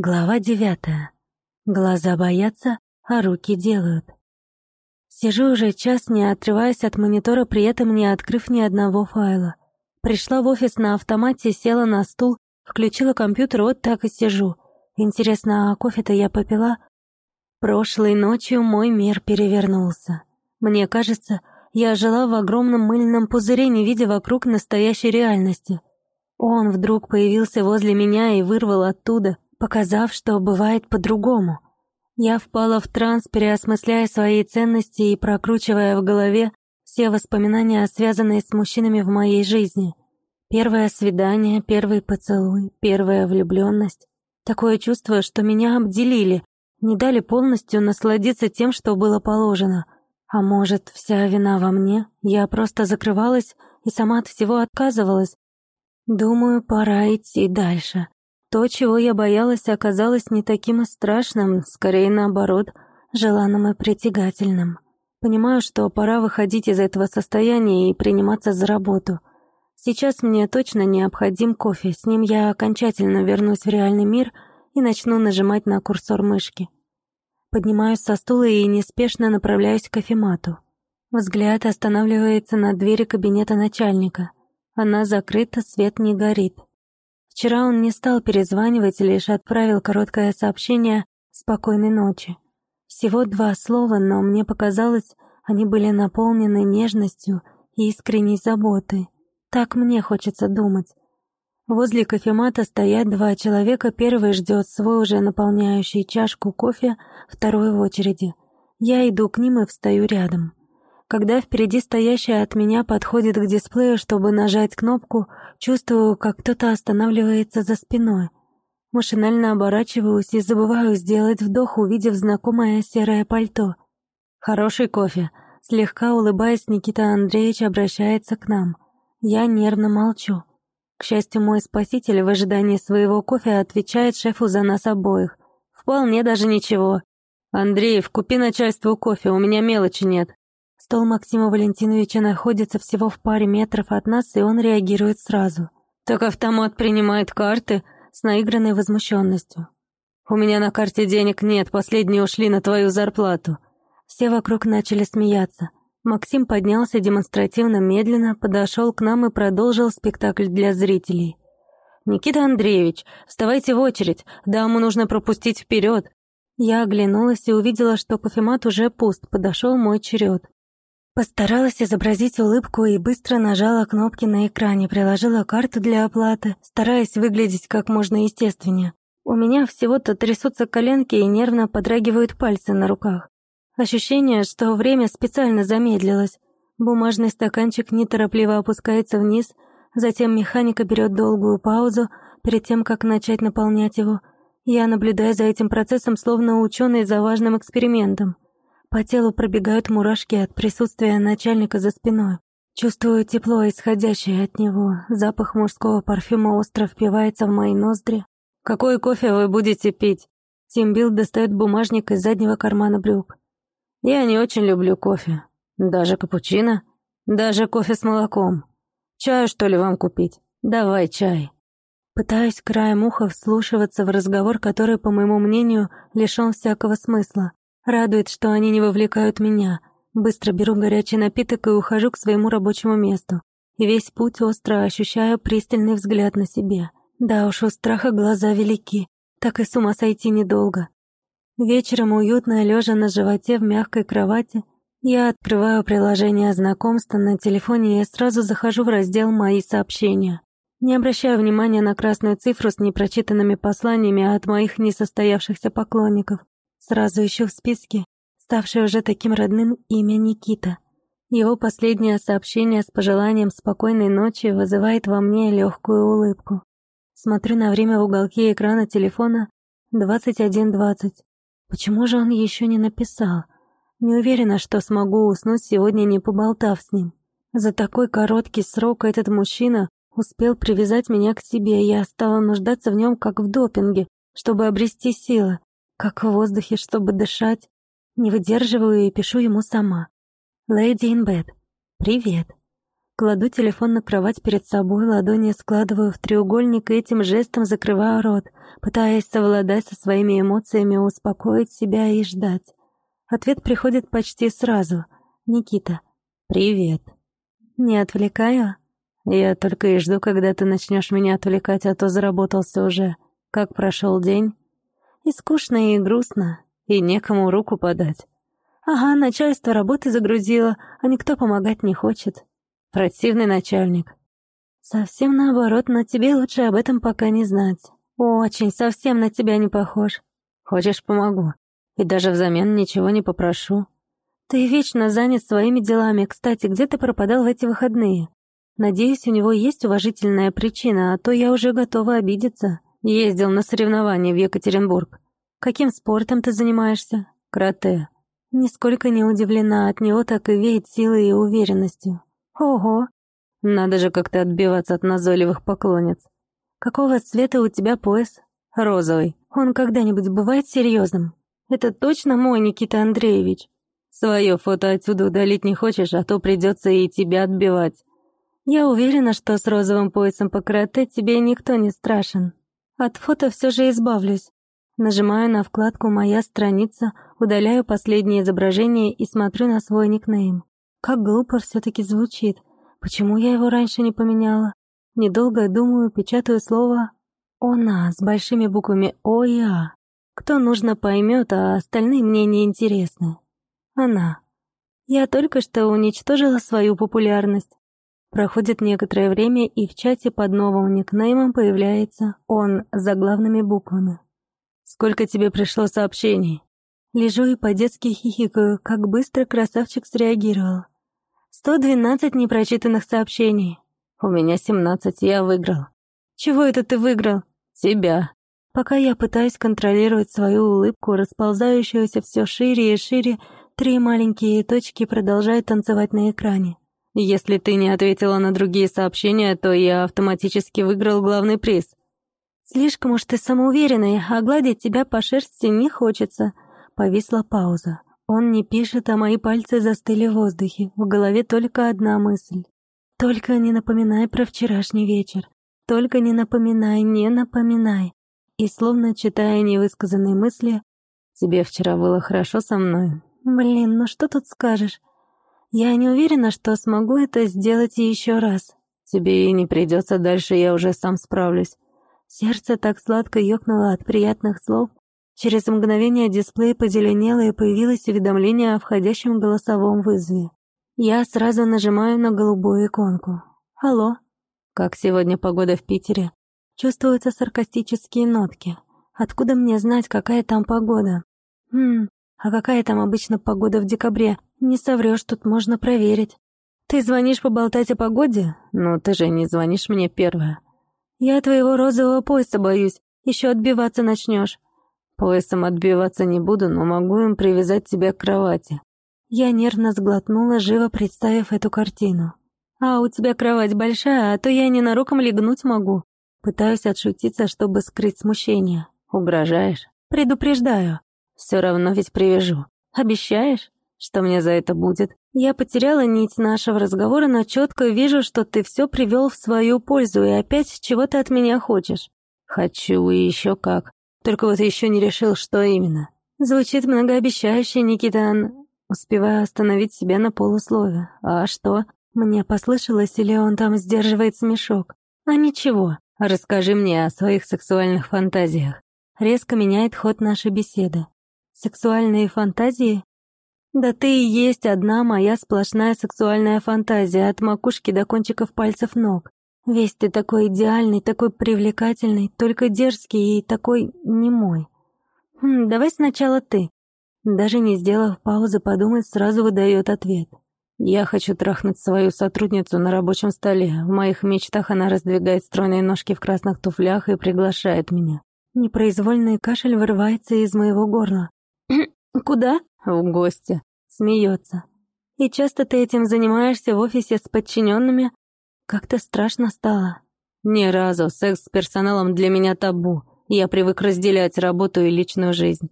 Глава девятая. Глаза боятся, а руки делают. Сижу уже час, не отрываясь от монитора, при этом не открыв ни одного файла. Пришла в офис на автомате, села на стул, включила компьютер, вот так и сижу. Интересно, а кофе-то я попила? Прошлой ночью мой мир перевернулся. Мне кажется, я жила в огромном мыльном пузыре, не видя вокруг настоящей реальности. Он вдруг появился возле меня и вырвал оттуда — показав, что бывает по-другому. Я впала в транс, переосмысляя свои ценности и прокручивая в голове все воспоминания, связанные с мужчинами в моей жизни. Первое свидание, первый поцелуй, первая влюбленность. Такое чувство, что меня обделили, не дали полностью насладиться тем, что было положено. А может, вся вина во мне? Я просто закрывалась и сама от всего отказывалась. Думаю, пора идти дальше. То, чего я боялась, оказалось не таким и страшным, скорее наоборот, желанным и притягательным. Понимаю, что пора выходить из этого состояния и приниматься за работу. Сейчас мне точно необходим кофе, с ним я окончательно вернусь в реальный мир и начну нажимать на курсор мышки. Поднимаюсь со стула и неспешно направляюсь к кофемату. Взгляд останавливается на двери кабинета начальника. Она закрыта, свет не горит. Вчера он не стал перезванивать, лишь отправил короткое сообщение «Спокойной ночи». Всего два слова, но мне показалось, они были наполнены нежностью и искренней заботой. Так мне хочется думать. Возле кофемата стоят два человека, первый ждет свой уже наполняющий чашку кофе, второй в очереди. Я иду к ним и встаю рядом. Когда впереди стоящая от меня подходит к дисплею, чтобы нажать кнопку, чувствую, как кто-то останавливается за спиной. Машинально оборачиваюсь и забываю сделать вдох, увидев знакомое серое пальто. «Хороший кофе», — слегка улыбаясь, Никита Андреевич обращается к нам. Я нервно молчу. К счастью, мой спаситель в ожидании своего кофе отвечает шефу за нас обоих. «Вполне даже ничего. Андреев, купи начальству кофе, у меня мелочи нет». Стол Максима Валентиновича находится всего в паре метров от нас, и он реагирует сразу. «Так автомат принимает карты?» с наигранной возмущенностью. «У меня на карте денег нет, последние ушли на твою зарплату». Все вокруг начали смеяться. Максим поднялся демонстративно медленно, подошел к нам и продолжил спектакль для зрителей. «Никита Андреевич, вставайте в очередь, даму нужно пропустить вперед. Я оглянулась и увидела, что кофемат уже пуст, подошел мой черед. Постаралась изобразить улыбку и быстро нажала кнопки на экране, приложила карту для оплаты, стараясь выглядеть как можно естественнее. У меня всего-то трясутся коленки и нервно подрагивают пальцы на руках. Ощущение, что время специально замедлилось. Бумажный стаканчик неторопливо опускается вниз, затем механика берет долгую паузу перед тем, как начать наполнять его. Я наблюдаю за этим процессом, словно ученый за важным экспериментом. По телу пробегают мурашки от присутствия начальника за спиной. Чувствую тепло, исходящее от него. Запах мужского парфюма остро впивается в мои ноздри. «Какой кофе вы будете пить?» Тим Билл достает бумажник из заднего кармана брюк. «Я не очень люблю кофе. Даже капучино. Даже кофе с молоком. Чаю, что ли, вам купить? Давай чай». Пытаюсь краем уха вслушиваться в разговор, который, по моему мнению, лишён всякого смысла. Радует, что они не вовлекают меня. Быстро беру горячий напиток и ухожу к своему рабочему месту. И весь путь остро ощущаю пристальный взгляд на себе. Да уж, у страха глаза велики. Так и с ума сойти недолго. Вечером, уютно лежа на животе в мягкой кровати, я открываю приложение знакомства на телефоне и сразу захожу в раздел «Мои сообщения». Не обращаю внимания на красную цифру с непрочитанными посланиями от моих несостоявшихся поклонников. Сразу ищу в списке, ставшее уже таким родным, имя Никита. Его последнее сообщение с пожеланием спокойной ночи вызывает во мне легкую улыбку. Смотрю на время в уголке экрана телефона 21.20. Почему же он еще не написал? Не уверена, что смогу уснуть сегодня, не поболтав с ним. За такой короткий срок этот мужчина успел привязать меня к себе, и я стала нуждаться в нем как в допинге, чтобы обрести силы как в воздухе, чтобы дышать. Не выдерживаю и пишу ему сама. «Lady in bed. Привет». Кладу телефон на кровать перед собой, ладони складываю в треугольник и этим жестом закрываю рот, пытаясь совладать со своими эмоциями, успокоить себя и ждать. Ответ приходит почти сразу. «Никита, привет». «Не отвлекаю?» «Я только и жду, когда ты начнешь меня отвлекать, а то заработался уже. Как прошел день?» «И скучно, и грустно, и некому руку подать». «Ага, начальство работы загрузило, а никто помогать не хочет». «Противный начальник». «Совсем наоборот, но тебе лучше об этом пока не знать. Очень, совсем на тебя не похож». «Хочешь, помогу?» И даже взамен ничего не попрошу. Ты вечно занят своими делами. Кстати, где ты пропадал в эти выходные? Надеюсь, у него есть уважительная причина, а то я уже готова обидеться. Ездил на соревнования в Екатеринбург. Каким спортом ты занимаешься? Карате. Нисколько не удивлена, от него так и веет силой и уверенностью. Ого! Надо же как-то отбиваться от назойливых поклонниц. Какого цвета у тебя пояс? Розовый. Он когда-нибудь бывает серьезным? Это точно мой Никита Андреевич? Свое фото отсюда удалить не хочешь, а то придется и тебя отбивать. Я уверена, что с розовым поясом по карате тебе никто не страшен. От фото все же избавлюсь. Нажимаю на вкладку «Моя страница», удаляю последнее изображение и смотрю на свой никнейм. Как глупо все таки звучит. Почему я его раньше не поменяла? Недолго думаю, печатаю слово «Она» с большими буквами «О» и «А». Кто нужно поймет, а остальные мне не интересны. Она. Я только что уничтожила свою популярность. Проходит некоторое время, и в чате под новым никнеймом появляется он за главными буквами. «Сколько тебе пришло сообщений?» Лежу и по-детски хихикаю, как быстро красавчик среагировал. «Сто двенадцать непрочитанных сообщений. У меня семнадцать, я выиграл». «Чего это ты выиграл?» «Тебя». Пока я пытаюсь контролировать свою улыбку, расползающуюся все шире и шире, три маленькие точки продолжают танцевать на экране. Если ты не ответила на другие сообщения, то я автоматически выиграл главный приз. Слишком уж ты самоуверенный, а гладить тебя по шерсти не хочется. Повисла пауза. Он не пишет, а мои пальцы застыли в воздухе. В голове только одна мысль. Только не напоминай про вчерашний вечер. Только не напоминай, не напоминай и, словно читая невысказанные мысли, «Тебе вчера было хорошо со мной?» «Блин, ну что тут скажешь? Я не уверена, что смогу это сделать еще раз». «Тебе и не придется дальше, я уже сам справлюсь». Сердце так сладко ёкнуло от приятных слов. Через мгновение дисплей позеленело и появилось уведомление о входящем голосовом вызове. Я сразу нажимаю на голубую иконку. «Алло?» «Как сегодня погода в Питере?» Чувствуются саркастические нотки. Откуда мне знать, какая там погода? Хм, а какая там обычно погода в декабре? Не соврёшь, тут можно проверить. Ты звонишь поболтать о погоде? Ну, ты же не звонишь мне первая. Я твоего розового пояса боюсь. Еще отбиваться начнешь. Поясом отбиваться не буду, но могу им привязать тебя к кровати. Я нервно сглотнула, живо представив эту картину. А у тебя кровать большая, а то я ненароком легнуть могу. Пытаюсь отшутиться, чтобы скрыть смущение. Угрожаешь? Предупреждаю. Все равно ведь привяжу. Обещаешь, что мне за это будет? Я потеряла нить нашего разговора, но четко вижу, что ты все привел в свою пользу и опять чего ты от меня хочешь. Хочу и еще как. Только вот еще не решил, что именно. Звучит многообещающе, Никита. Успеваю остановить себя на полуслове. А что? Мне послышалось, или он там сдерживает смешок? А ничего. Расскажи мне о своих сексуальных фантазиях. Резко меняет ход нашей беседы. Сексуальные фантазии? Да ты и есть одна моя сплошная сексуальная фантазия от макушки до кончиков пальцев ног. Весь ты такой идеальный, такой привлекательный, только дерзкий и такой немой. Хм, давай сначала ты. Даже не сделав паузы подумать, сразу выдает ответ. Я хочу трахнуть свою сотрудницу на рабочем столе. В моих мечтах она раздвигает стройные ножки в красных туфлях и приглашает меня. Непроизвольный кашель вырывается из моего горла. «Куда?» «В гости». Смеется. «И часто ты этим занимаешься в офисе с подчиненными?» Как-то страшно стало. «Ни разу. Секс с персоналом для меня табу. Я привык разделять работу и личную жизнь.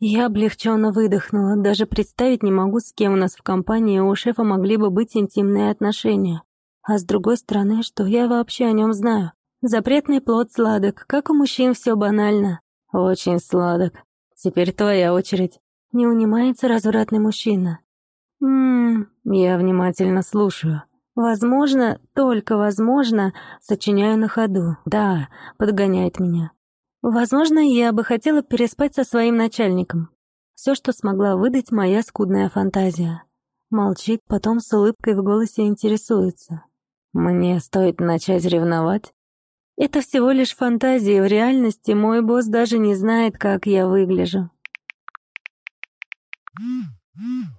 Я облегченно выдохнула, даже представить не могу, с кем у нас в компании у шефа могли бы быть интимные отношения. А с другой стороны, что я вообще о нем знаю? Запретный плод сладок, как у мужчин все банально. Очень сладок. Теперь твоя очередь. Не унимается развратный мужчина. Ммм, я внимательно слушаю. Возможно, только возможно, сочиняю на ходу. Да, подгоняет меня. Возможно, я бы хотела переспать со своим начальником. Все, что смогла выдать моя скудная фантазия. Молчит, потом с улыбкой в голосе интересуется. Мне стоит начать ревновать? Это всего лишь фантазии, в реальности мой босс даже не знает, как я выгляжу. Mm-hmm.